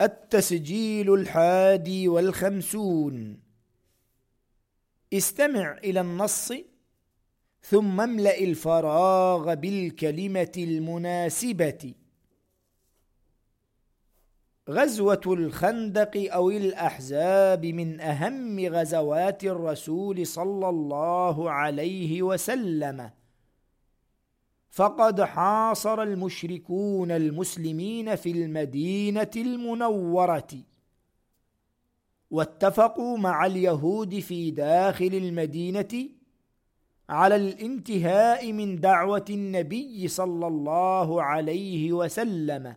التسجيل الحادي والخمسون. استمع إلى النص ثم املأ الفراغ بالكلمة المناسبة. غزوة الخندق أو الأحزاب من أهم غزوات الرسول صلى الله عليه وسلم. فقد حاصر المشركون المسلمين في المدينة المنورة. واتفقوا مع اليهود في داخل المدينة على الانتهاء من دعوة النبي صلى الله عليه وسلم.